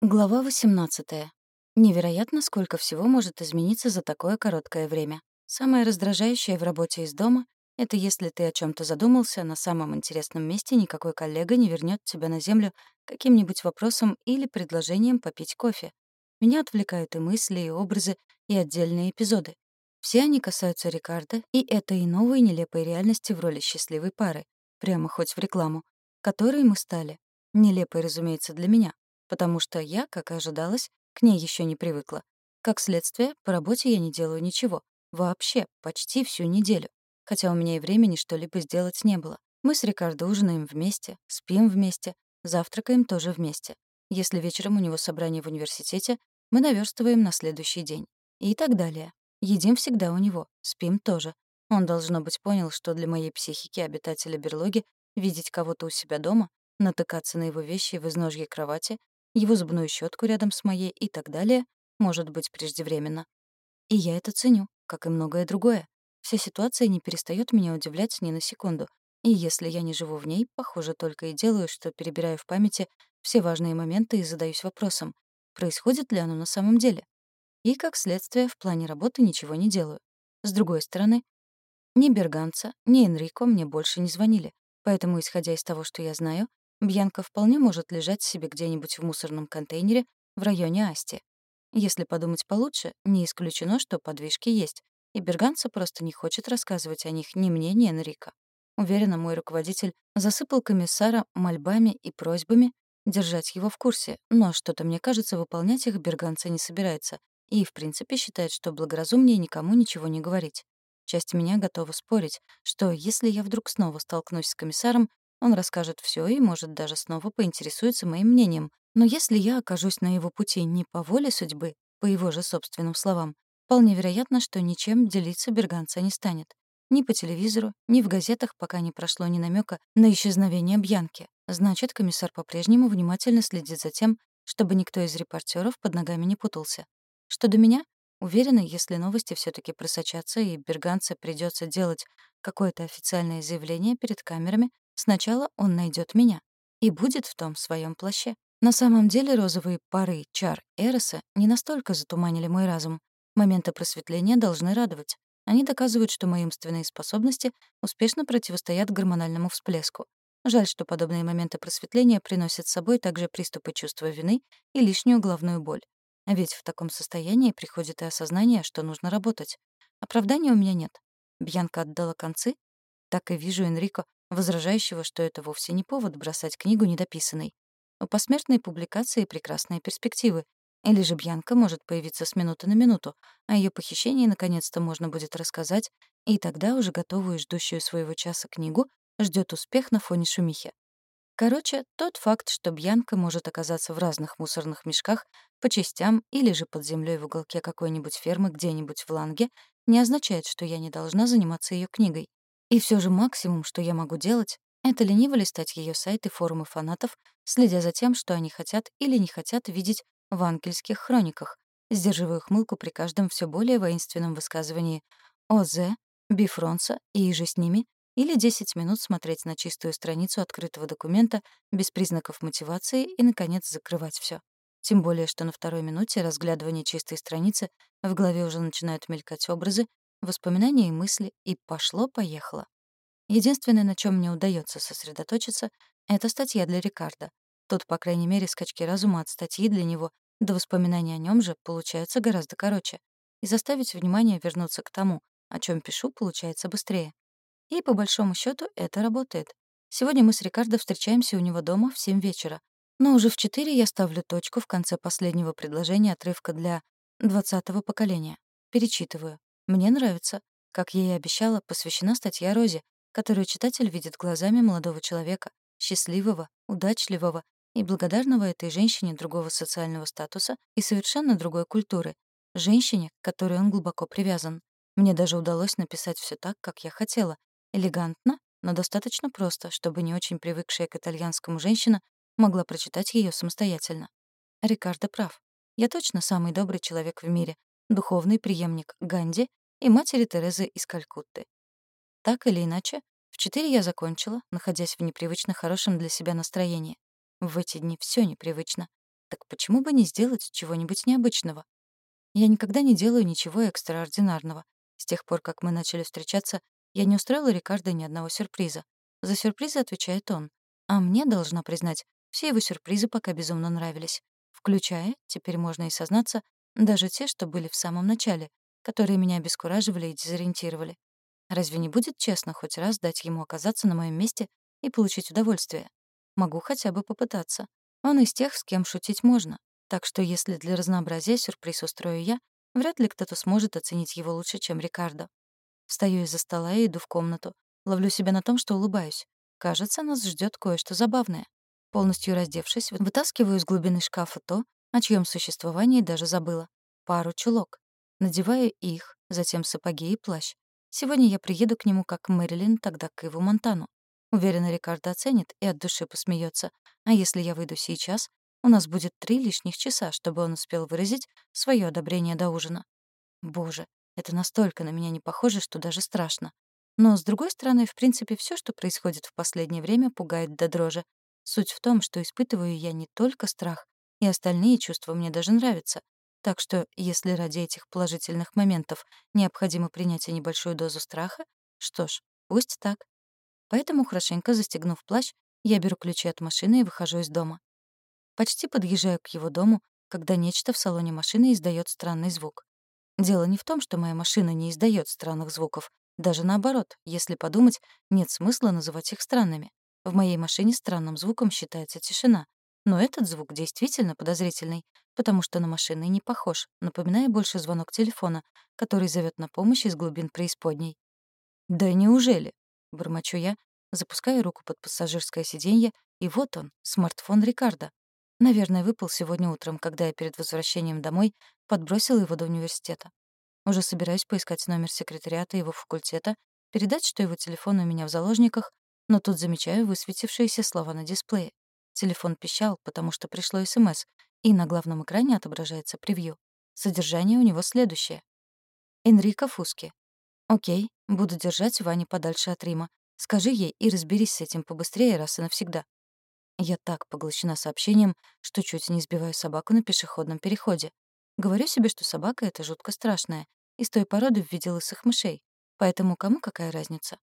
Глава 18. Невероятно, сколько всего может измениться за такое короткое время. Самое раздражающее в работе из дома — это если ты о чем то задумался, на самом интересном месте никакой коллега не вернет тебя на землю каким-нибудь вопросом или предложением попить кофе. Меня отвлекают и мысли, и образы, и отдельные эпизоды. Все они касаются Рикардо и этой новой нелепой реальности в роли счастливой пары, прямо хоть в рекламу, которой мы стали. Нелепой, разумеется, для меня, потому что я, как и ожидалось, к ней еще не привыкла. Как следствие, по работе я не делаю ничего. Вообще, почти всю неделю. Хотя у меня и времени что-либо сделать не было. Мы с Рикардо ужинаем вместе, спим вместе, завтракаем тоже вместе. Если вечером у него собрание в университете, мы наверстываем на следующий день. И так далее. Едим всегда у него, спим тоже. Он, должно быть, понял, что для моей психики обитателя берлоги видеть кого-то у себя дома, натыкаться на его вещи в изножье кровати его зубную щетку рядом с моей и так далее, может быть преждевременно. И я это ценю, как и многое другое. Вся ситуация не перестает меня удивлять ни на секунду. И если я не живу в ней, похоже, только и делаю, что перебираю в памяти все важные моменты и задаюсь вопросом, происходит ли оно на самом деле. И, как следствие, в плане работы ничего не делаю. С другой стороны, ни Берганца, ни Энрико мне больше не звонили, поэтому, исходя из того, что я знаю, Бьянка вполне может лежать себе где-нибудь в мусорном контейнере в районе Асти. Если подумать получше, не исключено, что подвижки есть, и Берганца просто не хочет рассказывать о них ни мне, ни Энрико. Уверена, мой руководитель засыпал комиссара мольбами и просьбами держать его в курсе, но что-то, мне кажется, выполнять их Берганца не собирается и, в принципе, считает, что благоразумнее никому ничего не говорить. Часть меня готова спорить, что если я вдруг снова столкнусь с комиссаром, он расскажет все и, может, даже снова поинтересуется моим мнением. Но если я окажусь на его пути не по воле судьбы, по его же собственным словам, вполне вероятно, что ничем делиться Берганца не станет. Ни по телевизору, ни в газетах пока не прошло ни намека на исчезновение Бьянки. Значит, комиссар по-прежнему внимательно следит за тем, чтобы никто из репортеров под ногами не путался. Что до меня, уверена, если новости все таки просочатся и Берганце придется делать какое-то официальное заявление перед камерами, Сначала он найдет меня и будет в том своем плаще. На самом деле розовые пары чар Эроса не настолько затуманили мой разум. Моменты просветления должны радовать. Они доказывают, что мои умственные способности успешно противостоят гормональному всплеску. Жаль, что подобные моменты просветления приносят с собой также приступы чувства вины и лишнюю головную боль. Ведь в таком состоянии приходит и осознание, что нужно работать. Оправдания у меня нет. Бьянка отдала концы. Так и вижу Энрико возражающего, что это вовсе не повод бросать книгу недописанной. У посмертной публикации прекрасные перспективы. Или же Бьянка может появиться с минуты на минуту, а ее похищении наконец-то можно будет рассказать, и тогда уже готовую и ждущую своего часа книгу ждет успех на фоне шумихи. Короче, тот факт, что Бьянка может оказаться в разных мусорных мешках по частям или же под землей в уголке какой-нибудь фермы где-нибудь в Ланге, не означает, что я не должна заниматься ее книгой. И все же максимум, что я могу делать, это лениво листать ее сайт и форумы фанатов, следя за тем, что они хотят или не хотят видеть в ангельских хрониках, сдерживая ухмылку при каждом все более воинственном высказывании ОЗ, Бифронса иже с ними, или 10 минут смотреть на чистую страницу открытого документа без признаков мотивации и, наконец, закрывать все. Тем более, что на второй минуте разглядывания чистой страницы в голове уже начинают мелькать образы, воспоминания и мысли, и пошло-поехало. Единственное, на чем мне удается сосредоточиться, это статья для Рикардо. Тут, по крайней мере, скачки разума от статьи для него до воспоминаний о нем же получаются гораздо короче. И заставить внимание вернуться к тому, о чем пишу, получается быстрее. И, по большому счету это работает. Сегодня мы с Рикардо встречаемся у него дома в 7 вечера. Но уже в 4 я ставлю точку в конце последнего предложения отрывка для 20-го поколения. Перечитываю. Мне нравится. Как я и обещала, посвящена статья Розе, которую читатель видит глазами молодого человека, счастливого, удачливого и благодарного этой женщине другого социального статуса и совершенно другой культуры, женщине, к которой он глубоко привязан. Мне даже удалось написать все так, как я хотела, элегантно, но достаточно просто, чтобы не очень привыкшая к итальянскому женщина могла прочитать ее самостоятельно. Рикардо прав. Я точно самый добрый человек в мире, духовный преемник Ганди и матери Терезы из Калькутты. Так или иначе, в четыре я закончила, находясь в непривычно хорошем для себя настроении. В эти дни все непривычно. Так почему бы не сделать чего-нибудь необычного? Я никогда не делаю ничего экстраординарного. С тех пор, как мы начали встречаться, я не устроила Рикардо ни одного сюрприза. За сюрпризы отвечает он. А мне, должна признать, все его сюрпризы пока безумно нравились. Включая, теперь можно и сознаться, даже те, что были в самом начале, которые меня обескураживали и дезориентировали. Разве не будет честно хоть раз дать ему оказаться на моем месте и получить удовольствие? Могу хотя бы попытаться. Он из тех, с кем шутить можно. Так что если для разнообразия сюрприз устрою я, вряд ли кто-то сможет оценить его лучше, чем Рикардо. Встаю из-за стола и иду в комнату. Ловлю себя на том, что улыбаюсь. Кажется, нас ждет кое-что забавное. Полностью раздевшись, вытаскиваю из глубины шкафа то, о чьем существовании даже забыла. Пару чулок. Надеваю их, затем сапоги и плащ. Сегодня я приеду к нему как Мэрилин, тогда к Иву Монтану. Уверена, Рикардо оценит и от души посмеется. А если я выйду сейчас, у нас будет три лишних часа, чтобы он успел выразить свое одобрение до ужина. Боже, это настолько на меня не похоже, что даже страшно. Но, с другой стороны, в принципе, все, что происходит в последнее время, пугает до дрожи. Суть в том, что испытываю я не только страх, и остальные чувства мне даже нравятся. Так что, если ради этих положительных моментов необходимо принять небольшую дозу страха, что ж, пусть так. Поэтому, хорошенько застегнув плащ, я беру ключи от машины и выхожу из дома. Почти подъезжаю к его дому, когда нечто в салоне машины издает странный звук. Дело не в том, что моя машина не издает странных звуков. Даже наоборот, если подумать, нет смысла называть их странными. В моей машине странным звуком считается тишина. Но этот звук действительно подозрительный, потому что на машины не похож, напоминая больше звонок телефона, который зовет на помощь из глубин преисподней. «Да неужели?» — бормочу я, запуская руку под пассажирское сиденье, и вот он, смартфон Рикардо. Наверное, выпал сегодня утром, когда я перед возвращением домой подбросила его до университета. Уже собираюсь поискать номер секретариата его факультета, передать, что его телефон у меня в заложниках, но тут замечаю высветившиеся слова на дисплее. Телефон пищал, потому что пришло СМС, и на главном экране отображается превью. Содержание у него следующее. Энрико Фуски. Окей, буду держать Вани подальше от Рима. Скажи ей и разберись с этим побыстрее раз и навсегда. Я так поглощена сообщением, что чуть не сбиваю собаку на пешеходном переходе. Говорю себе, что собака — это жутко страшная, из той породы в виде лысых мышей, поэтому кому какая разница?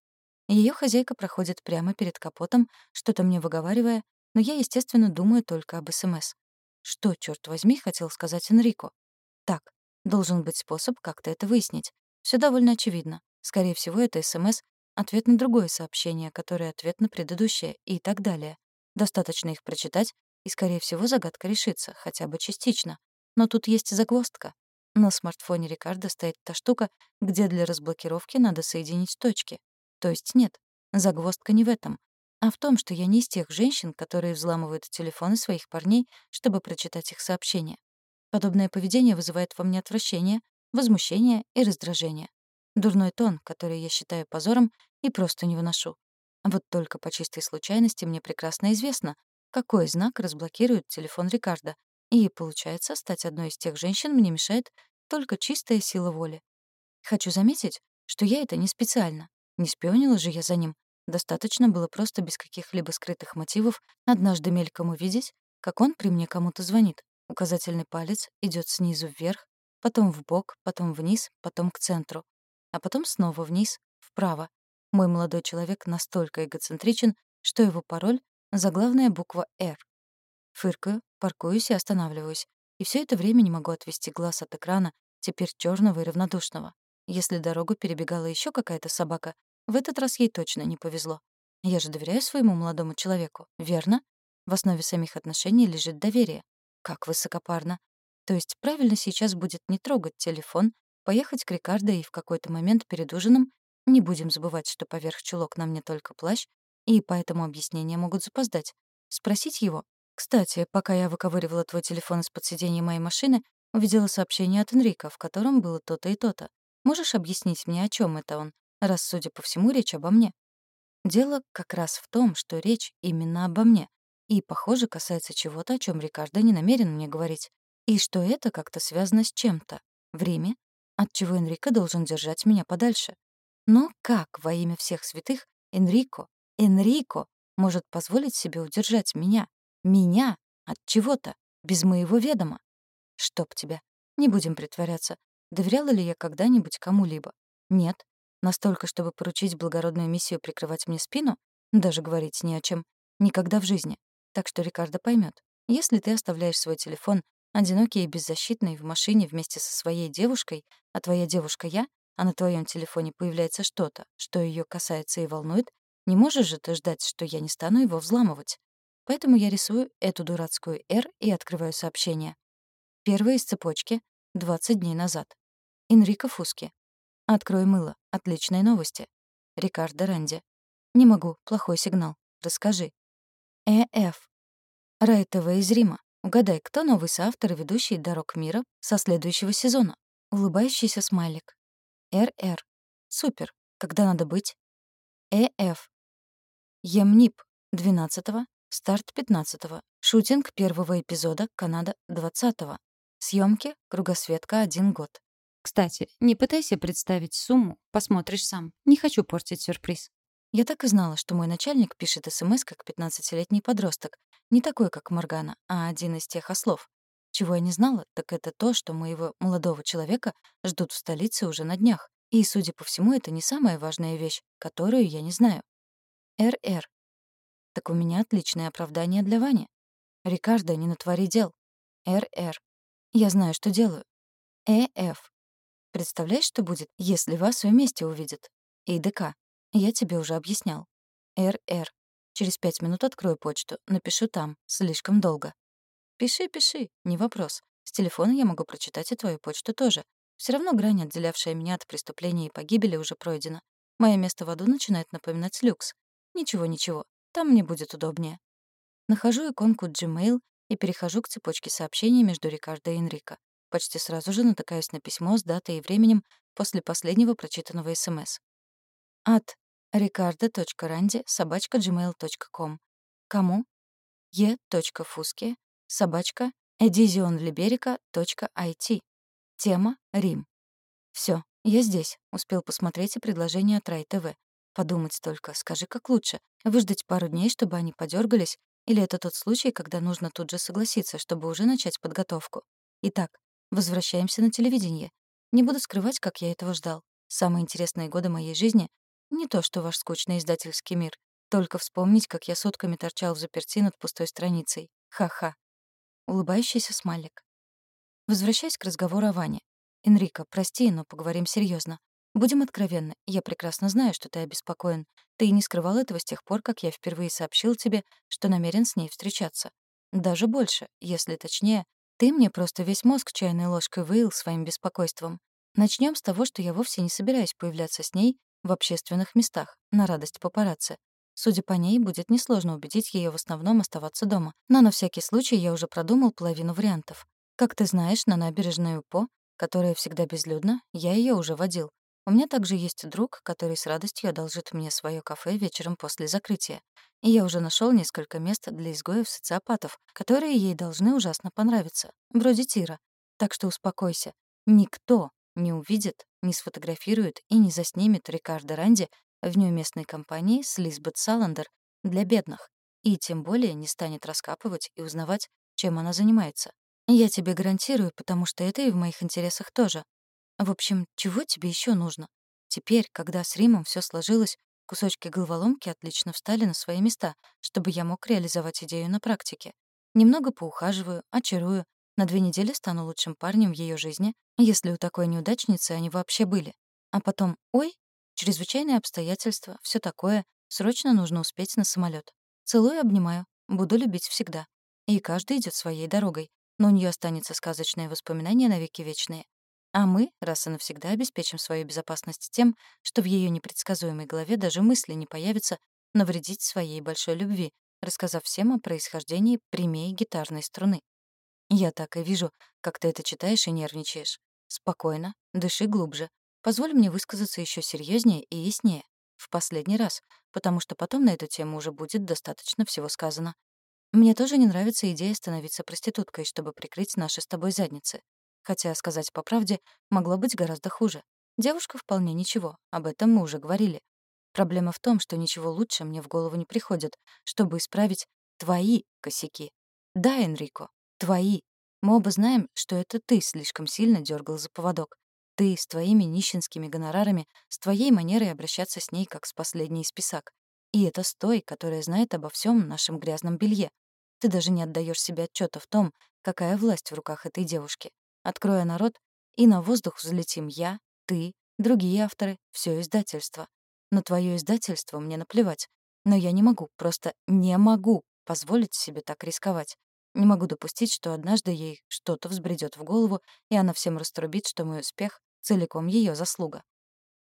Ее хозяйка проходит прямо перед капотом, что-то мне выговаривая, но я, естественно, думаю только об СМС. Что, черт возьми, хотел сказать Энрико? Так, должен быть способ как-то это выяснить. Все довольно очевидно. Скорее всего, это СМС — ответ на другое сообщение, которое ответ на предыдущее, и так далее. Достаточно их прочитать, и, скорее всего, загадка решится, хотя бы частично. Но тут есть загвоздка. На смартфоне Рикардо стоит та штука, где для разблокировки надо соединить точки. То есть нет, загвоздка не в этом, а в том, что я не из тех женщин, которые взламывают телефоны своих парней, чтобы прочитать их сообщения. Подобное поведение вызывает во мне отвращение, возмущение и раздражение. Дурной тон, который я считаю позором и просто не выношу. Вот только по чистой случайности мне прекрасно известно, какой знак разблокирует телефон Рикардо, и, получается, стать одной из тех женщин мне мешает только чистая сила воли. Хочу заметить, что я это не специально. Не спионила же я за ним. Достаточно было просто без каких-либо скрытых мотивов однажды мельком увидеть, как он при мне кому-то звонит. Указательный палец идет снизу вверх, потом в бок, потом вниз, потом к центру, а потом снова вниз, вправо, мой молодой человек настолько эгоцентричен, что его пароль — заглавная буква «Р». Фыркаю, паркуюсь и останавливаюсь. И все это время не могу отвести глаз от экрана, теперь черного и равнодушного. Если дорогу перебегала еще какая-то собака, в этот раз ей точно не повезло. Я же доверяю своему молодому человеку, верно? В основе самих отношений лежит доверие. Как высокопарно. То есть правильно сейчас будет не трогать телефон, поехать к Рикардо и в какой-то момент перед ужином не будем забывать, что поверх чулок на мне только плащ, и поэтому объяснения могут запоздать. Спросить его. Кстати, пока я выковыривала твой телефон из-под сиденья моей машины, увидела сообщение от Энрика, в котором было то-то и то-то. Можешь объяснить мне, о чем это он, раз, судя по всему, речь обо мне? Дело как раз в том, что речь именно обо мне. И, похоже, касается чего-то, о чем Рикардо не намерен мне говорить. И что это как-то связано с чем-то. В Риме, от чего Энрико должен держать меня подальше. Но как во имя всех святых Энрико, Энрико может позволить себе удержать меня, меня от чего-то, Без моего ведома. Чтоб тебя. Не будем притворяться. Доверяла ли я когда-нибудь кому-либо? Нет. Настолько, чтобы поручить благородную миссию прикрывать мне спину? Даже говорить не о чем. Никогда в жизни. Так что Рикардо поймет. Если ты оставляешь свой телефон одинокий и беззащитный в машине вместе со своей девушкой, а твоя девушка я, а на твоем телефоне появляется что-то, что ее касается и волнует, не можешь же ты ждать, что я не стану его взламывать. Поэтому я рисую эту дурацкую «Р» и открываю сообщение. Первое из цепочки — 20 дней назад. Энрико Фуски. Открой мыло. Отличные новости. Рикардо Ранди. Не могу. Плохой сигнал. Расскажи. Э.Ф. Рай ТВ из Рима. Угадай, кто новый соавтор и ведущий «Дорог мира» со следующего сезона? Улыбающийся смайлик. Р.Р. Супер. Когда надо быть? Э.Ф. Емнип. 12-го. Старт 15-го. Шутинг первого эпизода. Канада 20-го. Съемки. Кругосветка один год. Кстати, не пытайся представить сумму, посмотришь сам. Не хочу портить сюрприз. Я так и знала, что мой начальник пишет СМС как 15-летний подросток. Не такой, как Моргана, а один из тех ослов. Чего я не знала, так это то, что моего молодого человека ждут в столице уже на днях. И, судя по всему, это не самая важная вещь, которую я не знаю. РР. Так у меня отличное оправдание для Вани. Рикардо, не натвори дел. РР. Я знаю, что делаю. ЭФ. Представляешь, что будет, если вас вместе увидят? И ДК. Я тебе уже объяснял. РР. Через пять минут открою почту. Напишу там. Слишком долго. Пиши, пиши. Не вопрос. С телефона я могу прочитать и твою почту тоже. Все равно грань, отделявшая меня от преступления и погибели, уже пройдена. Мое место в аду начинает напоминать люкс. Ничего-ничего. Там мне будет удобнее. Нахожу иконку Gmail и перехожу к цепочке сообщений между Рикардо и Энрико. Почти сразу же натыкаюсь на письмо с датой и временем после последнего прочитанного СМС. От ricardo.randi собачка Кому? e.fuski собачка edizionliberica.it. Тема — Рим. Все, я здесь. Успел посмотреть и предложение от Рай ТВ. Подумать только, скажи, как лучше. Выждать пару дней, чтобы они подергались, или это тот случай, когда нужно тут же согласиться, чтобы уже начать подготовку. Итак, Возвращаемся на телевидение. Не буду скрывать, как я этого ждал. Самые интересные годы моей жизни — не то, что ваш скучный издательский мир. Только вспомнить, как я сутками торчал в заперти над пустой страницей. Ха-ха. Улыбающийся смайлик. Возвращаясь к разговору о Ване. «Энрико, прости, но поговорим серьезно. Будем откровенны. Я прекрасно знаю, что ты обеспокоен. Ты и не скрывал этого с тех пор, как я впервые сообщил тебе, что намерен с ней встречаться. Даже больше, если точнее, ты мне просто весь мозг чайной ложкой выил своим беспокойством. Начнем с того, что я вовсе не собираюсь появляться с ней в общественных местах, на радость папарацци. Судя по ней, будет несложно убедить ее в основном оставаться дома. Но на всякий случай я уже продумал половину вариантов. Как ты знаешь, на набережную По, которая всегда безлюдна, я ее уже водил. У меня также есть друг, который с радостью одолжит мне свое кафе вечером после закрытия. И я уже нашел несколько мест для изгоев-социопатов, которые ей должны ужасно понравиться, вроде Тира. Так что успокойся. Никто не увидит, не сфотографирует и не заснимет Рикардо Ранди в неуместной компании с Лизбет Саландер для бедных, и тем более не станет раскапывать и узнавать, чем она занимается. Я тебе гарантирую, потому что это и в моих интересах тоже. В общем, чего тебе еще нужно? Теперь, когда с Римом все сложилось, кусочки головоломки отлично встали на свои места, чтобы я мог реализовать идею на практике. Немного поухаживаю, очарую, на две недели стану лучшим парнем в ее жизни, если у такой неудачницы они вообще были. А потом, ой, чрезвычайные обстоятельства, все такое, срочно нужно успеть на самолет. Целую, обнимаю, буду любить всегда. И каждый идет своей дорогой, но у нее останется сказочное воспоминание навеки вечные. А мы раз и навсегда обеспечим свою безопасность тем, что в ее непредсказуемой голове даже мысли не появится навредить своей большой любви, рассказав всем о происхождении прямей гитарной струны. Я так и вижу, как ты это читаешь и нервничаешь. Спокойно, дыши глубже. Позволь мне высказаться еще серьезнее и яснее. В последний раз, потому что потом на эту тему уже будет достаточно всего сказано. Мне тоже не нравится идея становиться проституткой, чтобы прикрыть наши с тобой задницы. Хотя, сказать по правде, могло быть гораздо хуже. Девушка вполне ничего, об этом мы уже говорили. Проблема в том, что ничего лучше мне в голову не приходит, чтобы исправить твои косяки. Да, Энрико, Твои. Мы оба знаем, что это ты слишком сильно дергал за поводок. Ты с твоими нищенскими гонорарами, с твоей манерой обращаться с ней, как с последней из писак. И это с той, которая знает обо всем нашем грязном белье. Ты даже не отдаешь себе отчета в том, какая власть в руках этой девушки. Откроя народ, и на воздух взлетим я, ты, другие авторы, все издательство. На твое издательство мне наплевать. Но я не могу, просто не могу позволить себе так рисковать. Не могу допустить, что однажды ей что-то взбредет в голову, и она всем раструбит, что мой успех целиком ее заслуга.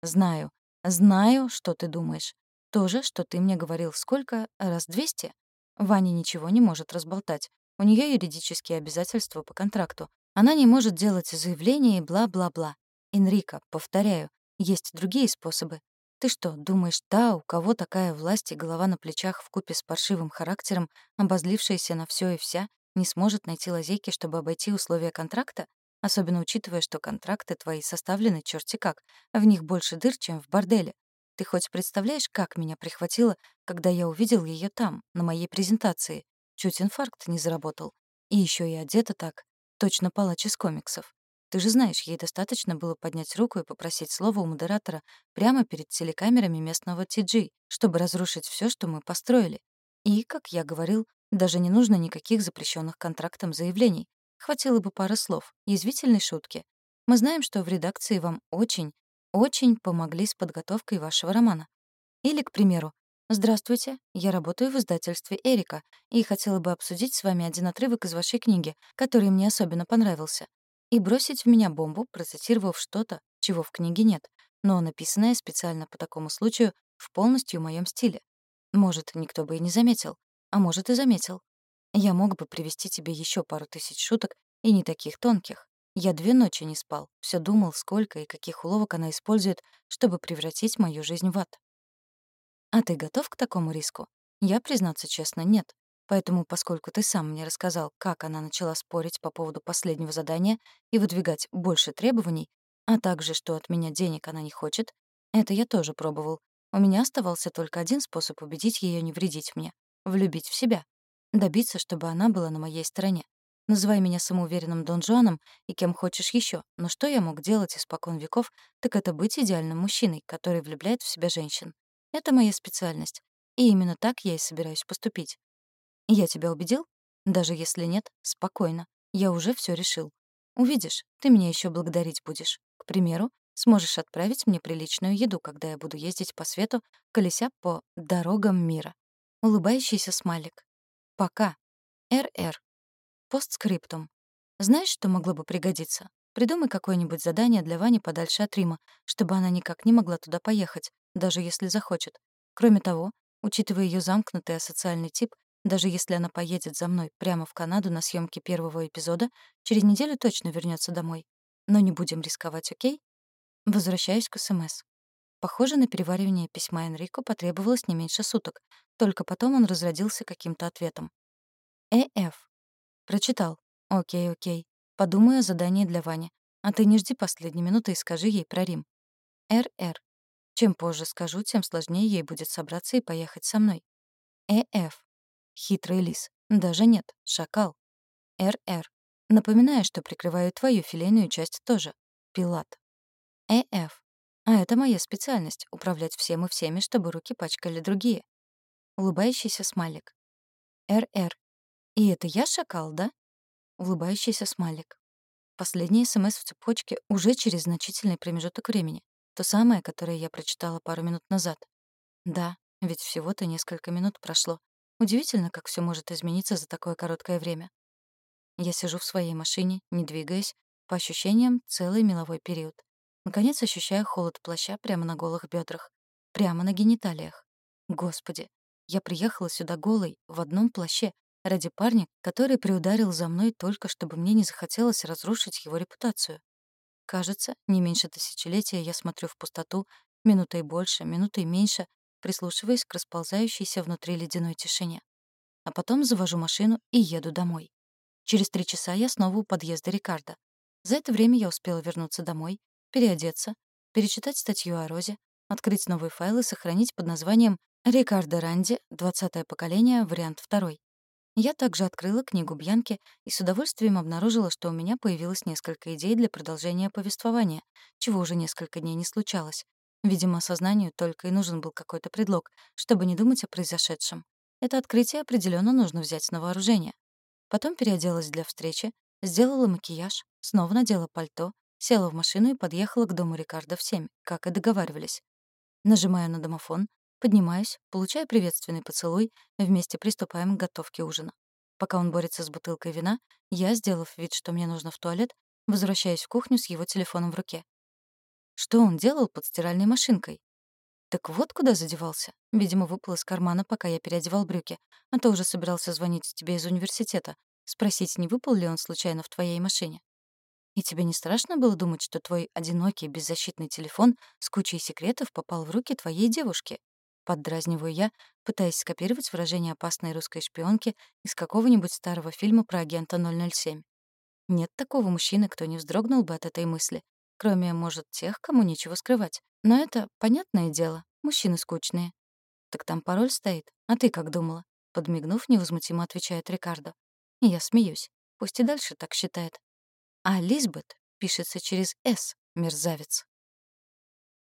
Знаю, знаю, что ты думаешь. То же, что ты мне говорил сколько? Раз двести? Ваня ничего не может разболтать. У нее юридические обязательства по контракту. Она не может делать заявление и бла-бла-бла. Энрико, повторяю, есть другие способы. Ты что, думаешь, та, у кого такая власть и голова на плечах в купе с паршивым характером, обозлившаяся на все и вся, не сможет найти лазейки, чтобы обойти условия контракта? Особенно учитывая, что контракты твои составлены черти как, а в них больше дыр, чем в борделе. Ты хоть представляешь, как меня прихватило, когда я увидел ее там, на моей презентации? Чуть инфаркт не заработал. И еще и одета так. Точно палач из комиксов. Ты же знаешь, ей достаточно было поднять руку и попросить слово у модератора прямо перед телекамерами местного TG, чтобы разрушить все, что мы построили. И, как я говорил, даже не нужно никаких запрещенных контрактом заявлений. Хватило бы пары слов, язвительной шутки. Мы знаем, что в редакции вам очень, очень помогли с подготовкой вашего романа. Или, к примеру, «Здравствуйте, я работаю в издательстве «Эрика» и хотела бы обсудить с вами один отрывок из вашей книги, который мне особенно понравился. И бросить в меня бомбу, процитировав что-то, чего в книге нет, но написанное специально по такому случаю в полностью моем стиле. Может, никто бы и не заметил, а может, и заметил. Я мог бы привести тебе еще пару тысяч шуток, и не таких тонких. Я две ночи не спал, все думал, сколько и каких уловок она использует, чтобы превратить мою жизнь в ад. А ты готов к такому риску? Я, признаться честно, нет. Поэтому, поскольку ты сам мне рассказал, как она начала спорить по поводу последнего задания и выдвигать больше требований, а также, что от меня денег она не хочет, это я тоже пробовал. У меня оставался только один способ убедить ее не вредить мне — влюбить в себя. Добиться, чтобы она была на моей стороне. Называй меня самоуверенным Дон Жуаном и кем хочешь еще, но что я мог делать испокон веков, так это быть идеальным мужчиной, который влюбляет в себя женщин. Это моя специальность. И именно так я и собираюсь поступить. Я тебя убедил? Даже если нет, спокойно. Я уже все решил. Увидишь, ты меня еще благодарить будешь. К примеру, сможешь отправить мне приличную еду, когда я буду ездить по свету, колеся по дорогам мира. Улыбающийся смайлик. Пока. РР. Постскриптум. Знаешь, что могло бы пригодиться? Придумай какое-нибудь задание для Вани подальше от Рима, чтобы она никак не могла туда поехать, даже если захочет. Кроме того, учитывая ее замкнутый асоциальный тип, даже если она поедет за мной прямо в Канаду на съемки первого эпизода, через неделю точно вернется домой. Но не будем рисковать, окей? Возвращаюсь к СМС. Похоже, на переваривание письма Энрико потребовалось не меньше суток. Только потом он разродился каким-то ответом. «Э.Ф. Прочитал. Окей, окей. Подумаю о задании для Вани. А ты не жди последней минуты и скажи ей про Рим. Р.Р. Чем позже скажу, тем сложнее ей будет собраться и поехать со мной. Э.Ф. Хитрый лис. Даже нет, шакал. Р.Р. Напоминаю, что прикрываю твою филейную часть тоже. Пилат. Э.Ф. А это моя специальность — управлять всем и всеми, чтобы руки пачкали другие. Улыбающийся смайлик. Р.Р. И это я шакал, да? Улыбающийся смайлик. Последний СМС в цепочке уже через значительный промежуток времени. То самое, которое я прочитала пару минут назад. Да, ведь всего-то несколько минут прошло. Удивительно, как все может измениться за такое короткое время. Я сижу в своей машине, не двигаясь, по ощущениям, целый меловой период. Наконец ощущаю холод плаща прямо на голых бедрах, прямо на гениталиях. Господи, я приехала сюда голой, в одном плаще, ради парня, который приударил за мной только, чтобы мне не захотелось разрушить его репутацию. Кажется, не меньше тысячелетия я смотрю в пустоту, минутой больше, минутой меньше, прислушиваясь к расползающейся внутри ледяной тишине. А потом завожу машину и еду домой. Через три часа я снова у подъезда Рикардо. За это время я успела вернуться домой, переодеться, перечитать статью о Розе, открыть новый файл и сохранить под названием «Рикардо Ранди. 20 поколение. Вариант 2». Я также открыла книгу Бьянки и с удовольствием обнаружила, что у меня появилось несколько идей для продолжения повествования, чего уже несколько дней не случалось. Видимо, сознанию только и нужен был какой-то предлог, чтобы не думать о произошедшем. Это открытие определенно нужно взять на вооружение. Потом переоделась для встречи, сделала макияж, снова надела пальто, села в машину и подъехала к дому Рикардо в семь, как и договаривались. Нажимаю на домофон, поднимаюсь, получаю приветственный поцелуй, вместе приступаем к готовке ужина. Пока он борется с бутылкой вина, я, сделав вид, что мне нужно в туалет, возвращаюсь в кухню с его телефоном в руке. Что он делал под стиральной машинкой? Так вот куда задевался. Видимо, выпал из кармана, пока я переодевал брюки. А то уже собирался звонить тебе из университета. Спросить, не выпал ли он случайно в твоей машине. И тебе не страшно было думать, что твой одинокий, беззащитный телефон с кучей секретов попал в руки твоей девушки? Поддразниваю я, пытаясь скопировать выражение опасной русской шпионки из какого-нибудь старого фильма про агента 007. Нет такого мужчины, кто не вздрогнул бы от этой мысли, Кроме, может, тех, кому нечего скрывать. Но это, понятное дело, мужчины скучные. Так там пароль стоит. А ты как думала? Подмигнув, невозмутимо отвечает Рикардо. Я смеюсь. Пусть и дальше так считает. А Лизбет пишется через «С», мерзавец.